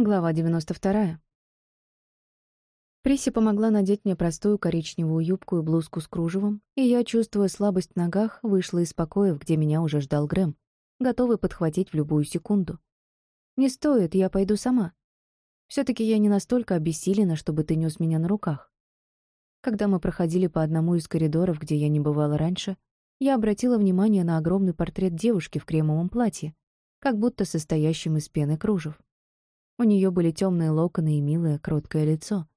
Глава 92. Приси помогла надеть мне простую коричневую юбку и блузку с кружевом, и я, чувствуя слабость в ногах, вышла из покоев, где меня уже ждал Грэм, готовый подхватить в любую секунду. «Не стоит, я пойду сама. все таки я не настолько обессилена, чтобы ты нес меня на руках». Когда мы проходили по одному из коридоров, где я не бывала раньше, я обратила внимание на огромный портрет девушки в кремовом платье, как будто состоящем из пены кружев. У нее были темные локоны и милое, кроткое лицо.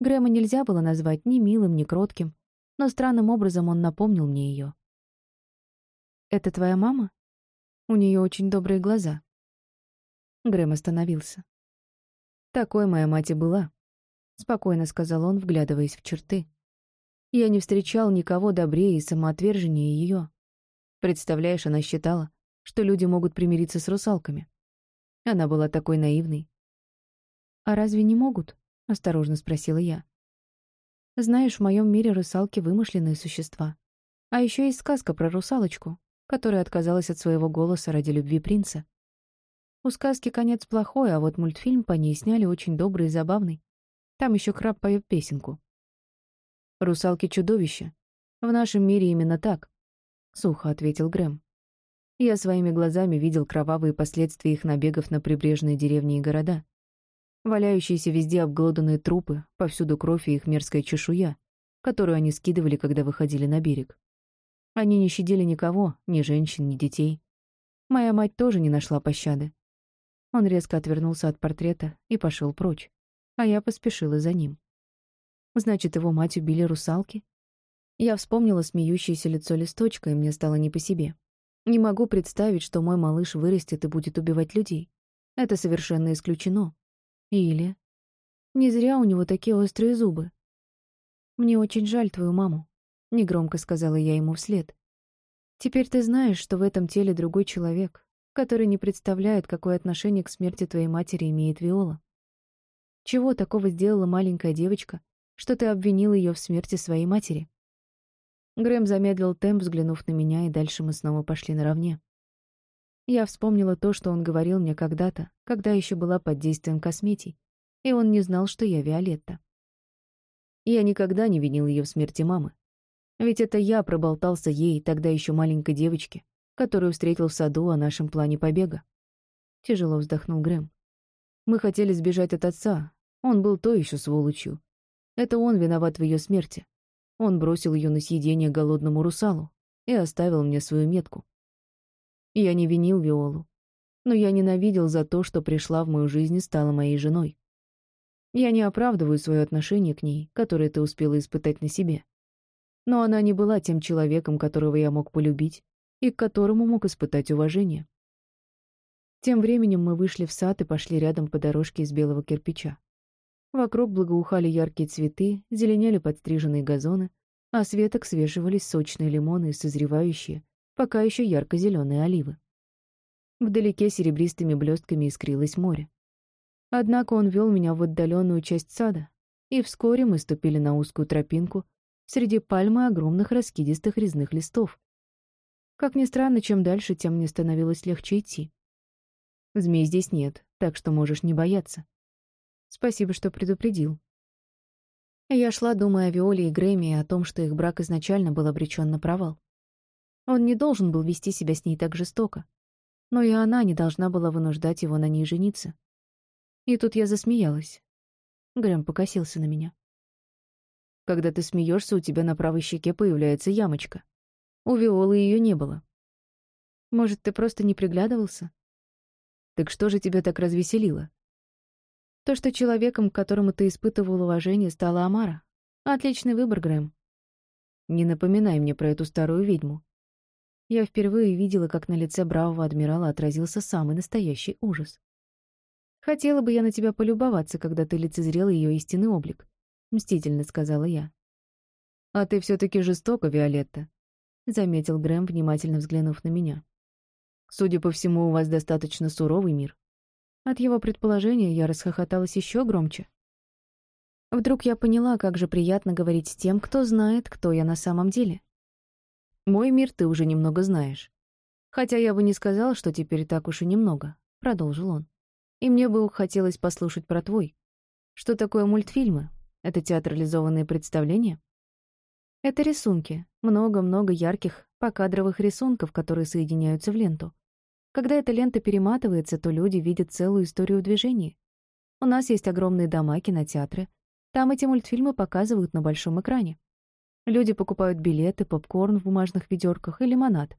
Грэма нельзя было назвать ни милым, ни кротким, но странным образом он напомнил мне ее. «Это твоя мама? У нее очень добрые глаза». Грэм остановился. «Такой моя мать и была», — спокойно сказал он, вглядываясь в черты. «Я не встречал никого добрее и самоотверженнее ее. Представляешь, она считала, что люди могут примириться с русалками. Она была такой наивной. «А разве не могут?» — осторожно спросила я. «Знаешь, в моем мире русалки — вымышленные существа. А еще есть сказка про русалочку, которая отказалась от своего голоса ради любви принца. У сказки конец плохой, а вот мультфильм по ней сняли очень добрый и забавный. Там еще краб поет песенку. «Русалки — чудовища. В нашем мире именно так», — сухо ответил Грэм. Я своими глазами видел кровавые последствия их набегов на прибрежные деревни и города. Валяющиеся везде обглоданные трупы, повсюду кровь и их мерзкая чешуя, которую они скидывали, когда выходили на берег. Они не щадили никого, ни женщин, ни детей. Моя мать тоже не нашла пощады. Он резко отвернулся от портрета и пошел прочь, а я поспешила за ним. Значит, его мать убили русалки? Я вспомнила смеющееся лицо листочка, и мне стало не по себе. Не могу представить, что мой малыш вырастет и будет убивать людей. Это совершенно исключено. Или... Не зря у него такие острые зубы. «Мне очень жаль твою маму», — негромко сказала я ему вслед. «Теперь ты знаешь, что в этом теле другой человек, который не представляет, какое отношение к смерти твоей матери имеет Виола. Чего такого сделала маленькая девочка, что ты обвинил ее в смерти своей матери?» Грэм замедлил темп, взглянув на меня, и дальше мы снова пошли наравне. Я вспомнила то, что он говорил мне когда-то, когда еще была под действием косметий, и он не знал, что я Виолетта. Я никогда не винил ее в смерти мамы. Ведь это я проболтался ей, тогда еще маленькой девочке, которую встретил в саду о нашем плане побега. Тяжело вздохнул Грэм. Мы хотели сбежать от отца. Он был то еще сволочью. Это он виноват в ее смерти. Он бросил ее на съедение голодному русалу и оставил мне свою метку. Я не винил Виолу, но я ненавидел за то, что пришла в мою жизнь и стала моей женой. Я не оправдываю свое отношение к ней, которое ты успела испытать на себе. Но она не была тем человеком, которого я мог полюбить и к которому мог испытать уважение. Тем временем мы вышли в сад и пошли рядом по дорожке из белого кирпича. Вокруг благоухали яркие цветы, зеленели подстриженные газоны, а с веток свешивались сочные лимоны и созревающие, пока еще ярко-зеленые оливы. Вдалеке серебристыми блестками искрилось море. Однако он вел меня в отдаленную часть сада, и вскоре мы ступили на узкую тропинку среди пальмы огромных раскидистых резных листов. Как ни странно, чем дальше, тем мне становилось легче идти. Змей здесь нет, так что можешь не бояться. Спасибо, что предупредил. Я шла, думая о Виоле и Грэме и о том, что их брак изначально был обречен на провал. Он не должен был вести себя с ней так жестоко. Но и она не должна была вынуждать его на ней жениться. И тут я засмеялась. Грэм покосился на меня. Когда ты смеешься, у тебя на правой щеке появляется ямочка. У Виолы ее не было. Может, ты просто не приглядывался? Так что же тебя так развеселило? То, что человеком, к которому ты испытывал уважение, стала Амара. Отличный выбор, Грэм. Не напоминай мне про эту старую ведьму. Я впервые видела, как на лице бравого адмирала отразился самый настоящий ужас. «Хотела бы я на тебя полюбоваться, когда ты лицезрел ее истинный облик», — мстительно сказала я. «А ты все таки жестока, Виолетта», — заметил Грэм, внимательно взглянув на меня. «Судя по всему, у вас достаточно суровый мир». От его предположения я расхохоталась еще громче. Вдруг я поняла, как же приятно говорить с тем, кто знает, кто я на самом деле. «Мой мир ты уже немного знаешь. Хотя я бы не сказал, что теперь так уж и немного», — продолжил он. И мне бы хотелось послушать про твой. Что такое мультфильмы? Это театрализованные представления? Это рисунки. Много-много ярких, покадровых рисунков, которые соединяются в ленту. Когда эта лента перематывается, то люди видят целую историю движения. У нас есть огромные дома, кинотеатры. Там эти мультфильмы показывают на большом экране. Люди покупают билеты, попкорн в бумажных ведерках и лимонад.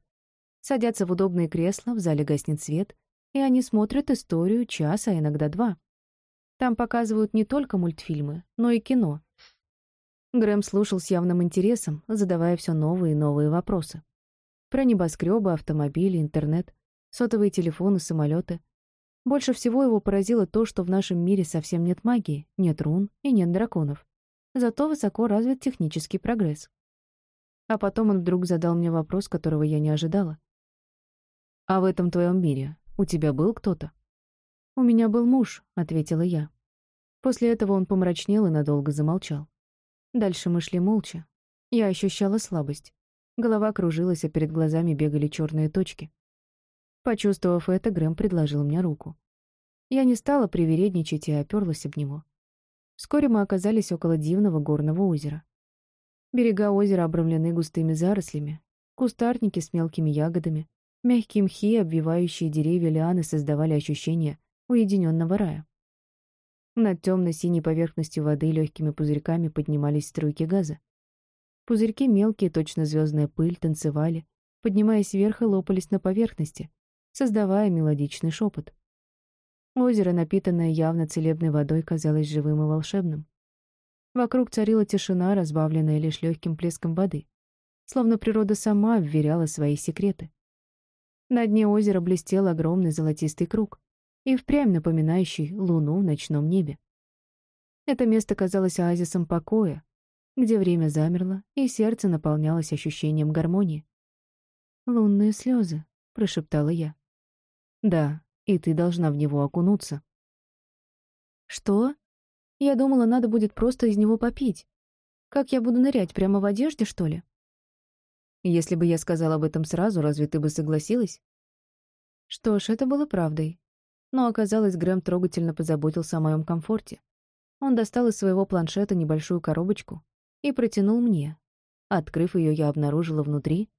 Садятся в удобные кресла, в зале гаснет свет, и они смотрят историю час, а иногда два. Там показывают не только мультфильмы, но и кино. Грэм слушал с явным интересом, задавая все новые и новые вопросы. Про небоскребы, автомобили, интернет, сотовые телефоны, самолеты. Больше всего его поразило то, что в нашем мире совсем нет магии, нет рун и нет драконов. Зато высоко развит технический прогресс. А потом он вдруг задал мне вопрос, которого я не ожидала. «А в этом твоем мире у тебя был кто-то?» «У меня был муж», — ответила я. После этого он помрачнел и надолго замолчал. Дальше мы шли молча. Я ощущала слабость. Голова кружилась, а перед глазами бегали черные точки. Почувствовав это, Грэм предложил мне руку. Я не стала привередничать и оперлась об него. Вскоре мы оказались около дивного горного озера. Берега озера обрамлены густыми зарослями, кустарники с мелкими ягодами, мягкие мхи, обвивающие деревья лианы создавали ощущение уединенного рая. Над темно-синей поверхностью воды легкими пузырьками поднимались струйки газа. Пузырьки мелкие, точно звездная пыль, танцевали, поднимаясь вверх и лопались на поверхности, создавая мелодичный шепот. Озеро, напитанное явно целебной водой, казалось живым и волшебным. Вокруг царила тишина, разбавленная лишь легким плеском воды, словно природа сама вверяла свои секреты. На дне озера блестел огромный золотистый круг, и впрямь напоминающий луну в ночном небе. Это место казалось оазисом покоя, где время замерло, и сердце наполнялось ощущением гармонии. «Лунные слезы», — прошептала я. Да, и ты должна в него окунуться. Что? Я думала, надо будет просто из него попить. Как я буду нырять, прямо в одежде, что ли? Если бы я сказала об этом сразу, разве ты бы согласилась? Что ж, это было правдой. Но оказалось, Грэм трогательно позаботился о моем комфорте. Он достал из своего планшета небольшую коробочку и протянул мне. Открыв ее, я обнаружила внутри